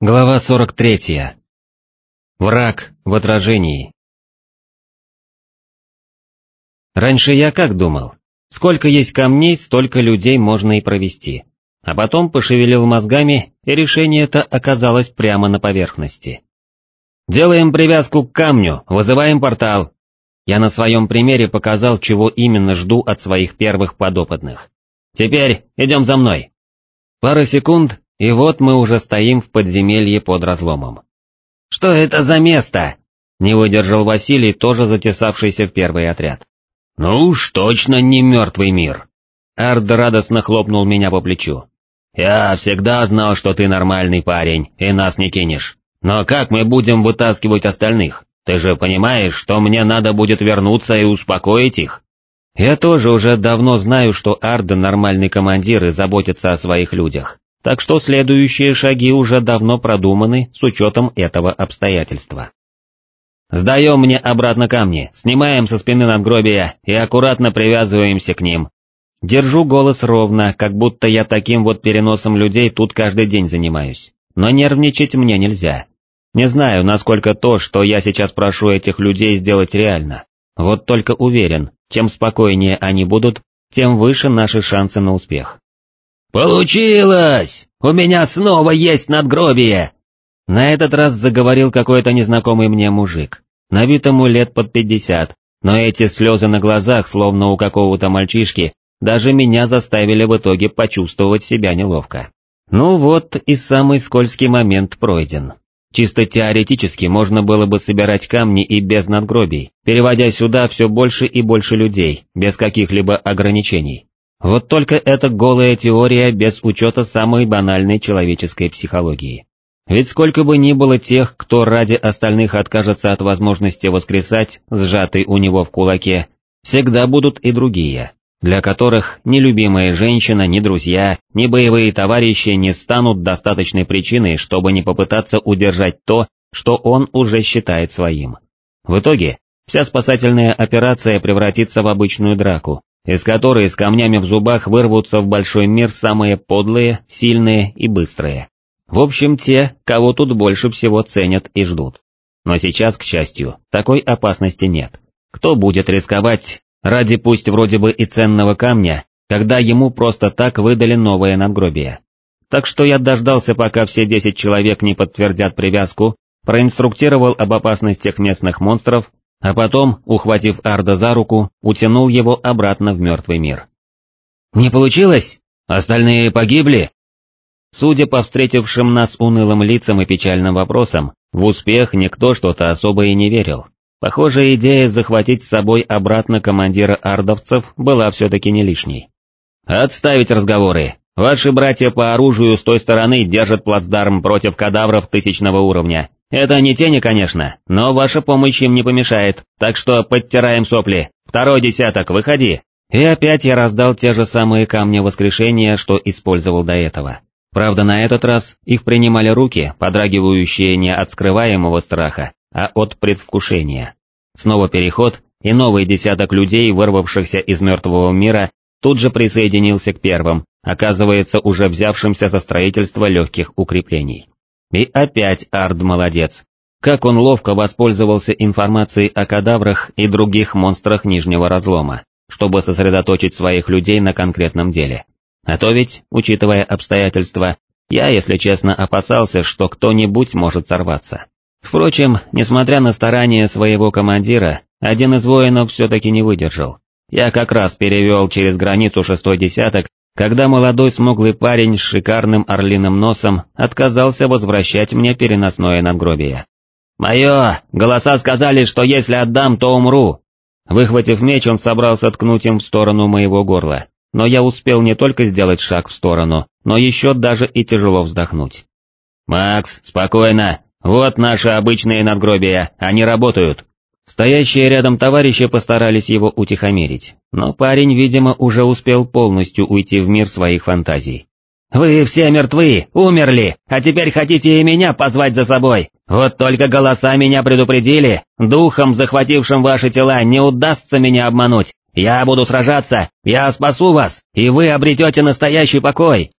Глава 43. Враг в отражении. Раньше я как думал? Сколько есть камней, столько людей можно и провести. А потом пошевелил мозгами, и решение это оказалось прямо на поверхности. Делаем привязку к камню, вызываем портал. Я на своем примере показал, чего именно жду от своих первых подопытных. Теперь идем за мной. Пара секунд, и вот мы уже стоим в подземелье под разломом. «Что это за место?» Не выдержал Василий, тоже затесавшийся в первый отряд. «Ну уж точно не мертвый мир!» Ард радостно хлопнул меня по плечу. «Я всегда знал, что ты нормальный парень, и нас не кинешь. Но как мы будем вытаскивать остальных? Ты же понимаешь, что мне надо будет вернуться и успокоить их?» Я тоже уже давно знаю, что Арда нормальный командир и заботится о своих людях так что следующие шаги уже давно продуманы с учетом этого обстоятельства. «Сдаем мне обратно камни, снимаем со спины надгробия и аккуратно привязываемся к ним. Держу голос ровно, как будто я таким вот переносом людей тут каждый день занимаюсь, но нервничать мне нельзя. Не знаю, насколько то, что я сейчас прошу этих людей сделать реально. Вот только уверен, чем спокойнее они будут, тем выше наши шансы на успех. «Получилось! У меня снова есть надгробие!» На этот раз заговорил какой-то незнакомый мне мужик, набитому лет под пятьдесят, но эти слезы на глазах, словно у какого-то мальчишки, даже меня заставили в итоге почувствовать себя неловко. Ну вот и самый скользкий момент пройден. Чисто теоретически можно было бы собирать камни и без надгробий, переводя сюда все больше и больше людей, без каких-либо ограничений. Вот только это голая теория без учета самой банальной человеческой психологии. Ведь сколько бы ни было тех, кто ради остальных откажется от возможности воскресать, сжатый у него в кулаке, всегда будут и другие, для которых ни любимая женщина, ни друзья, ни боевые товарищи не станут достаточной причиной, чтобы не попытаться удержать то, что он уже считает своим. В итоге, вся спасательная операция превратится в обычную драку, из которой с камнями в зубах вырвутся в большой мир самые подлые, сильные и быстрые. В общем, те, кого тут больше всего ценят и ждут. Но сейчас, к счастью, такой опасности нет. Кто будет рисковать ради пусть вроде бы и ценного камня, когда ему просто так выдали новое надгробие? Так что я дождался, пока все десять человек не подтвердят привязку, проинструктировал об опасностях местных монстров а потом, ухватив Арда за руку, утянул его обратно в мертвый мир. «Не получилось? Остальные погибли?» Судя по встретившим нас унылым лицам и печальным вопросам, в успех никто что-то особо и не верил. Похоже, идея захватить с собой обратно командира ардовцев была все-таки не лишней. «Отставить разговоры. Ваши братья по оружию с той стороны держат плацдарм против кадавров тысячного уровня, это не тени, конечно, но ваша помощь им не помешает, так что подтираем сопли. Второй десяток, выходи. И опять я раздал те же самые камни воскрешения, что использовал до этого. Правда, на этот раз их принимали руки, подрагивающие не от скрываемого страха, а от предвкушения. Снова переход, и новый десяток людей, вырвавшихся из мертвого мира, тут же присоединился к первым, оказывается уже взявшимся за строительство легких укреплений. И опять Ард молодец. Как он ловко воспользовался информацией о кадаврах и других монстрах Нижнего Разлома, чтобы сосредоточить своих людей на конкретном деле. А то ведь, учитывая обстоятельства, я, если честно, опасался, что кто-нибудь может сорваться. Впрочем, несмотря на старания своего командира, один из воинов все-таки не выдержал. Я как раз перевел через границу шестой десяток когда молодой смуглый парень с шикарным орлиным носом отказался возвращать мне переносное надгробие. «Мое! Голоса сказали, что если отдам, то умру!» Выхватив меч, он собрался ткнуть им в сторону моего горла, но я успел не только сделать шаг в сторону, но еще даже и тяжело вздохнуть. «Макс, спокойно, вот наши обычные надгробия, они работают!» Стоящие рядом товарищи постарались его утихомирить, но парень, видимо, уже успел полностью уйти в мир своих фантазий. «Вы все мертвы, умерли, а теперь хотите и меня позвать за собой. Вот только голоса меня предупредили, духом, захватившим ваши тела, не удастся меня обмануть. Я буду сражаться, я спасу вас, и вы обретете настоящий покой».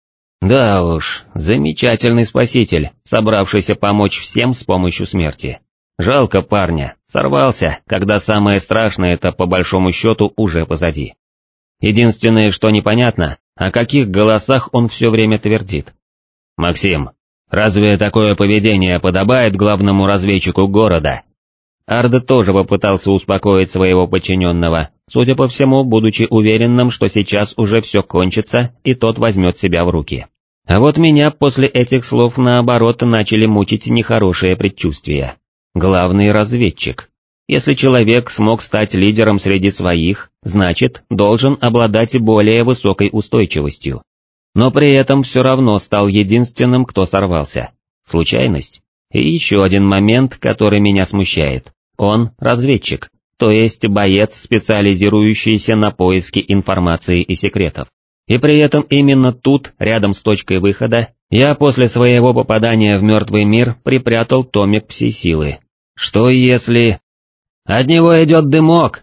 Да уж, замечательный спаситель, собравшийся помочь всем с помощью смерти. Жалко парня, сорвался, когда самое страшное это по большому счету уже позади. Единственное, что непонятно, о каких голосах он все время твердит. «Максим, разве такое поведение подобает главному разведчику города?» Арда тоже попытался успокоить своего подчиненного, судя по всему, будучи уверенным, что сейчас уже все кончится, и тот возьмет себя в руки. А вот меня после этих слов наоборот начали мучить нехорошие предчувствия. Главный разведчик. Если человек смог стать лидером среди своих, значит, должен обладать более высокой устойчивостью. Но при этом все равно стал единственным, кто сорвался. Случайность? И еще один момент, который меня смущает. Он разведчик, то есть боец, специализирующийся на поиске информации и секретов. И при этом именно тут, рядом с точкой выхода, я после своего попадания в мертвый мир припрятал томик пси-силы. Что если... От него идет дымок!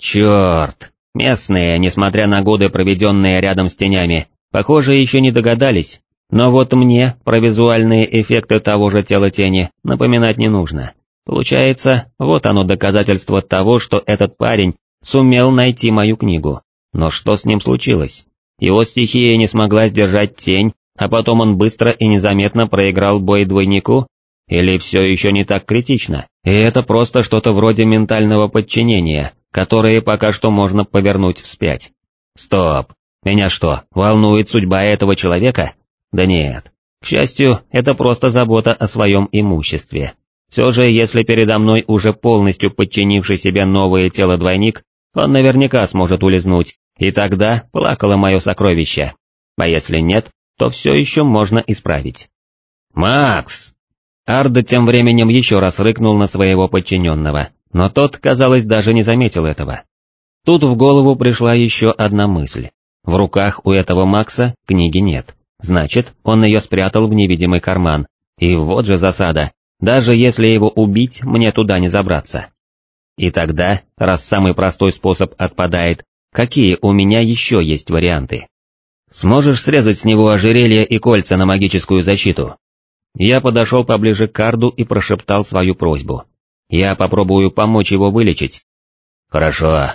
Черт! Местные, несмотря на годы, проведенные рядом с тенями, похоже, еще не догадались, но вот мне про визуальные эффекты того же тела тени напоминать не нужно. Получается, вот оно доказательство того, что этот парень сумел найти мою книгу. Но что с ним случилось? Его стихия не смогла сдержать тень, а потом он быстро и незаметно проиграл бой двойнику? Или все еще не так критично, и это просто что-то вроде ментального подчинения, которое пока что можно повернуть вспять? Стоп, меня что, волнует судьба этого человека? Да нет. К счастью, это просто забота о своем имуществе. Все же, если передо мной уже полностью подчинивший себе новое тело двойник, он наверняка сможет улизнуть, и тогда плакало мое сокровище. А если нет, то все еще можно исправить. «Макс!» Арда тем временем еще раз рыкнул на своего подчиненного, но тот, казалось, даже не заметил этого. Тут в голову пришла еще одна мысль. В руках у этого Макса книги нет, значит, он ее спрятал в невидимый карман. И вот же засада, даже если его убить, мне туда не забраться. И тогда, раз самый простой способ отпадает, какие у меня еще есть варианты? Сможешь срезать с него ожерелье и кольца на магическую защиту? Я подошел поближе к карду и прошептал свою просьбу. Я попробую помочь его вылечить. Хорошо.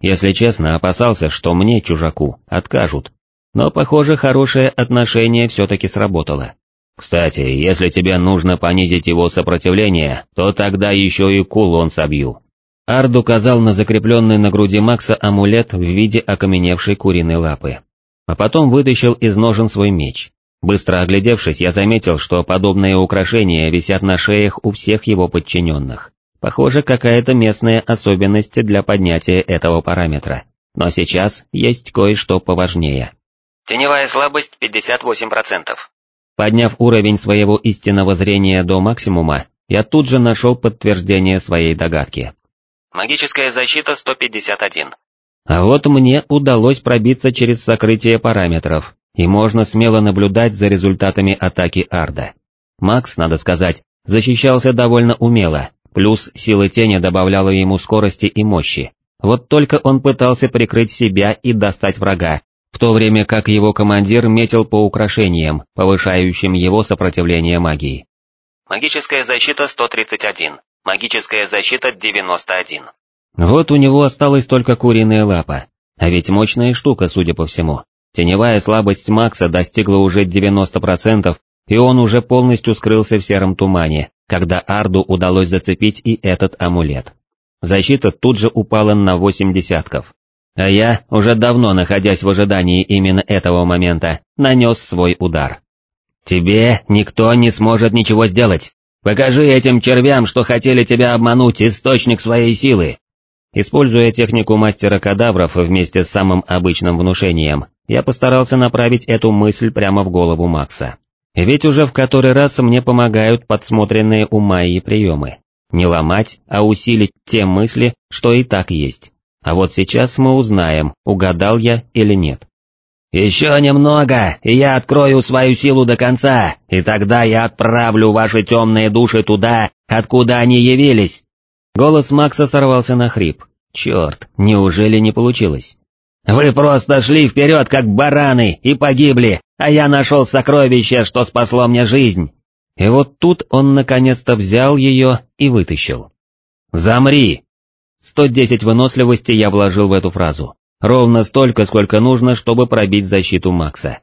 Если честно, опасался, что мне, чужаку, откажут. Но, похоже, хорошее отношение все-таки сработало. Кстати, если тебе нужно понизить его сопротивление, то тогда еще и кулон собью. Ард указал на закрепленный на груди Макса амулет в виде окаменевшей куриной лапы. А потом вытащил из ножен свой меч. Быстро оглядевшись, я заметил, что подобные украшения висят на шеях у всех его подчиненных. Похоже, какая-то местная особенность для поднятия этого параметра. Но сейчас есть кое-что поважнее. Теневая слабость 58%. Подняв уровень своего истинного зрения до максимума, я тут же нашел подтверждение своей догадки. Магическая защита 151. А вот мне удалось пробиться через сокрытие параметров, и можно смело наблюдать за результатами атаки Арда. Макс, надо сказать, защищался довольно умело, плюс сила тени добавляла ему скорости и мощи. Вот только он пытался прикрыть себя и достать врага, в то время как его командир метил по украшениям, повышающим его сопротивление магии. Магическая защита 131, магическая защита 91. Вот у него осталась только куриная лапа, а ведь мощная штука, судя по всему. Теневая слабость Макса достигла уже 90%, и он уже полностью скрылся в сером тумане, когда Арду удалось зацепить и этот амулет. Защита тут же упала на 8 десятков. А я, уже давно находясь в ожидании именно этого момента, нанес свой удар. «Тебе никто не сможет ничего сделать. Покажи этим червям, что хотели тебя обмануть, источник своей силы». Используя технику мастера кадавров вместе с самым обычным внушением, я постарался направить эту мысль прямо в голову Макса. Ведь уже в который раз мне помогают подсмотренные у Майи приемы. Не ломать, а усилить те мысли, что и так есть. А вот сейчас мы узнаем, угадал я или нет. «Еще немного, и я открою свою силу до конца, и тогда я отправлю ваши темные души туда, откуда они явились». Голос Макса сорвался на хрип. Черт, неужели не получилось? «Вы просто шли вперед, как бараны, и погибли, а я нашел сокровище, что спасло мне жизнь. И вот тут он наконец-то взял ее и вытащил. «Замри!» 110 выносливости я вложил в эту фразу. Ровно столько, сколько нужно, чтобы пробить защиту Макса.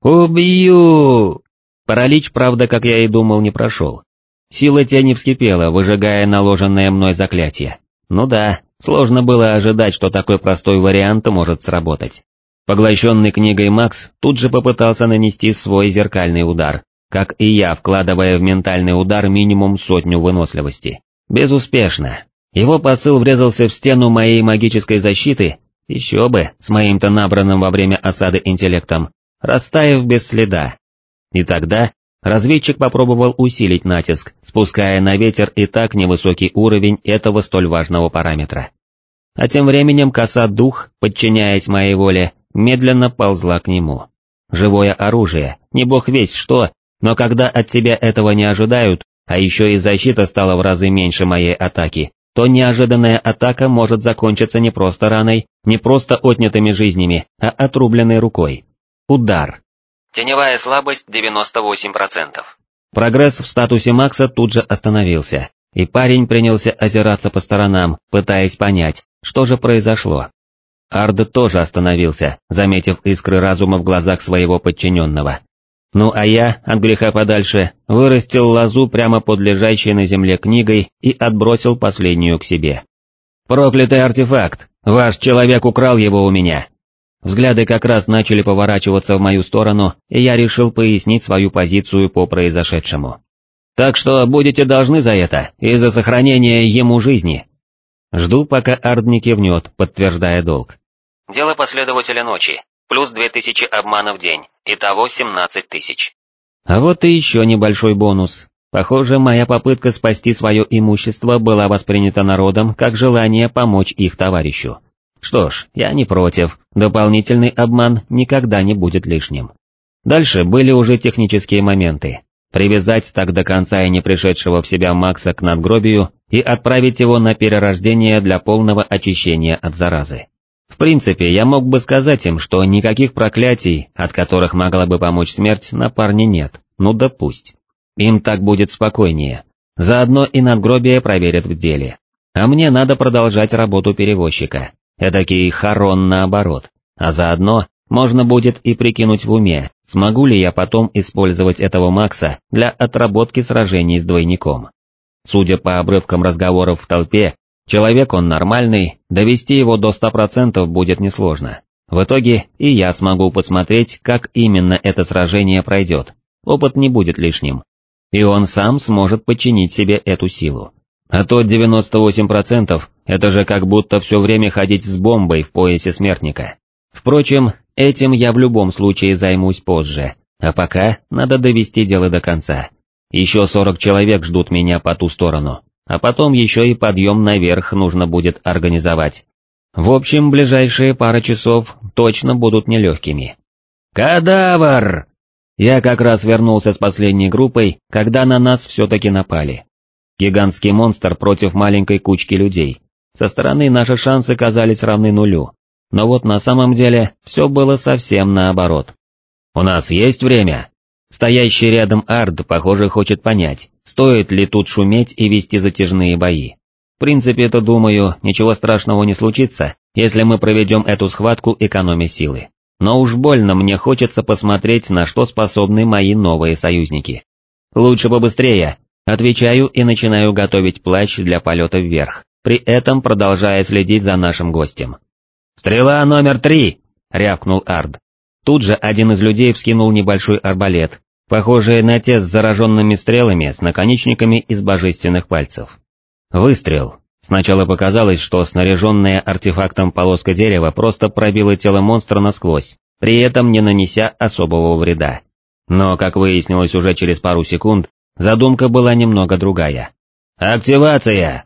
«Убью!» Паралич, правда, как я и думал, не прошел. Сила тени вскипела, выжигая наложенное мной заклятие. Ну да, сложно было ожидать, что такой простой вариант может сработать. Поглощенный книгой Макс тут же попытался нанести свой зеркальный удар, как и я, вкладывая в ментальный удар минимум сотню выносливости. Безуспешно. Его посыл врезался в стену моей магической защиты, еще бы, с моим-то набранным во время осады интеллектом, растаяв без следа. И тогда разведчик попробовал усилить натиск, спуская на ветер и так невысокий уровень этого столь важного параметра. А тем временем коса-дух, подчиняясь моей воле, медленно ползла к нему. Живое оружие, не бог весь что, но когда от тебя этого не ожидают, а еще и защита стала в разы меньше моей атаки, то неожиданная атака может закончиться не просто раной, не просто отнятыми жизнями, а отрубленной рукой. Удар. Теневая слабость 98%. Прогресс в статусе Макса тут же остановился, и парень принялся озираться по сторонам, пытаясь понять, что же произошло. Ард тоже остановился, заметив искры разума в глазах своего подчиненного. Ну а я, от греха подальше, вырастил лозу прямо под лежащей на земле книгой и отбросил последнюю к себе. «Проклятый артефакт! Ваш человек украл его у меня!» Взгляды как раз начали поворачиваться в мою сторону, и я решил пояснить свою позицию по произошедшему. «Так что будете должны за это и за сохранение ему жизни». Жду, пока Ард не кивнет, подтверждая долг. Дело последователя ночи. Плюс 2000 обманов в день. Итого 17 тысяч. А вот и еще небольшой бонус. Похоже, моя попытка спасти свое имущество была воспринята народом как желание помочь их товарищу. Что ж, я не против, дополнительный обман никогда не будет лишним. Дальше были уже технические моменты. Привязать так до конца и не пришедшего в себя Макса к надгробию и отправить его на перерождение для полного очищения от заразы. В принципе, я мог бы сказать им, что никаких проклятий, от которых могла бы помочь смерть, на парне нет, ну да пусть. Им так будет спокойнее. Заодно и надгробие проверят в деле. А мне надо продолжать работу перевозчика. Эдакий хорон наоборот. А заодно можно будет и прикинуть в уме, смогу ли я потом использовать этого Макса для отработки сражений с двойником. Судя по обрывкам разговоров в толпе, Человек он нормальный, довести его до 100% будет несложно. В итоге и я смогу посмотреть, как именно это сражение пройдет. Опыт не будет лишним. И он сам сможет подчинить себе эту силу. А то 98% это же как будто все время ходить с бомбой в поясе смертника. Впрочем, этим я в любом случае займусь позже, а пока надо довести дело до конца. Еще 40 человек ждут меня по ту сторону а потом еще и подъем наверх нужно будет организовать. В общем, ближайшие пара часов точно будут нелегкими. «Кадавр!» Я как раз вернулся с последней группой, когда на нас все-таки напали. Гигантский монстр против маленькой кучки людей. Со стороны наши шансы казались равны нулю. Но вот на самом деле все было совсем наоборот. «У нас есть время?» Стоящий рядом Ард, похоже, хочет понять, стоит ли тут шуметь и вести затяжные бои. В принципе-то, думаю, ничего страшного не случится, если мы проведем эту схватку экономя силы. Но уж больно мне хочется посмотреть, на что способны мои новые союзники. Лучше побыстрее, отвечаю и начинаю готовить плащ для полета вверх, при этом продолжая следить за нашим гостем. «Стрела номер три!» — рявкнул Ард. Тут же один из людей вскинул небольшой арбалет, похожий на те с зараженными стрелами с наконечниками из божественных пальцев. Выстрел. Сначала показалось, что снаряженная артефактом полоска дерева просто пробила тело монстра насквозь, при этом не нанеся особого вреда. Но, как выяснилось уже через пару секунд, задумка была немного другая. «Активация!»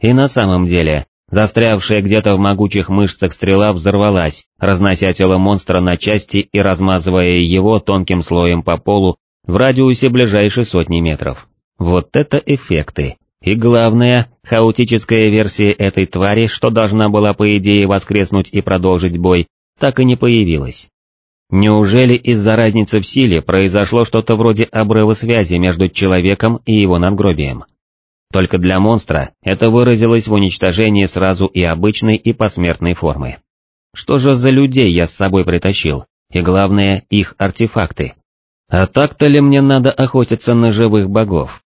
И на самом деле, Застрявшая где-то в могучих мышцах стрела взорвалась, разнося тело монстра на части и размазывая его тонким слоем по полу в радиусе ближайшей сотни метров. Вот это эффекты. И главное, хаотическая версия этой твари, что должна была по идее воскреснуть и продолжить бой, так и не появилась. Неужели из-за разницы в силе произошло что-то вроде обрыва связи между человеком и его надгробием? Только для монстра это выразилось в уничтожении сразу и обычной, и посмертной формы. Что же за людей я с собой притащил, и главное, их артефакты? А так-то ли мне надо охотиться на живых богов?